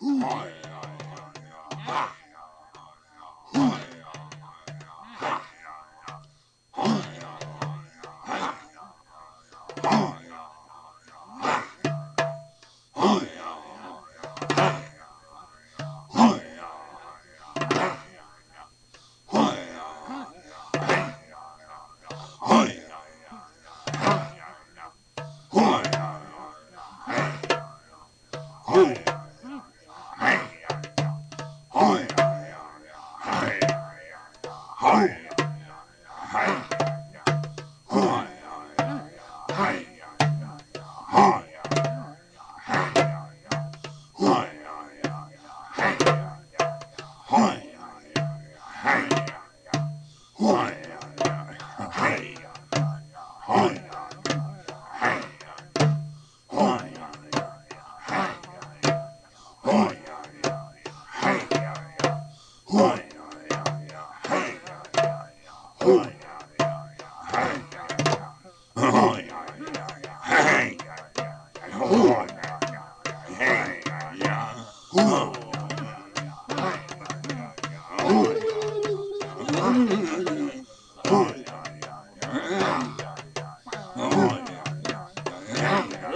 후 우. Boom.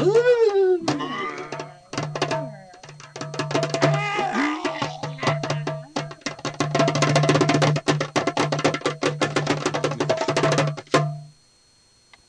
Ooh.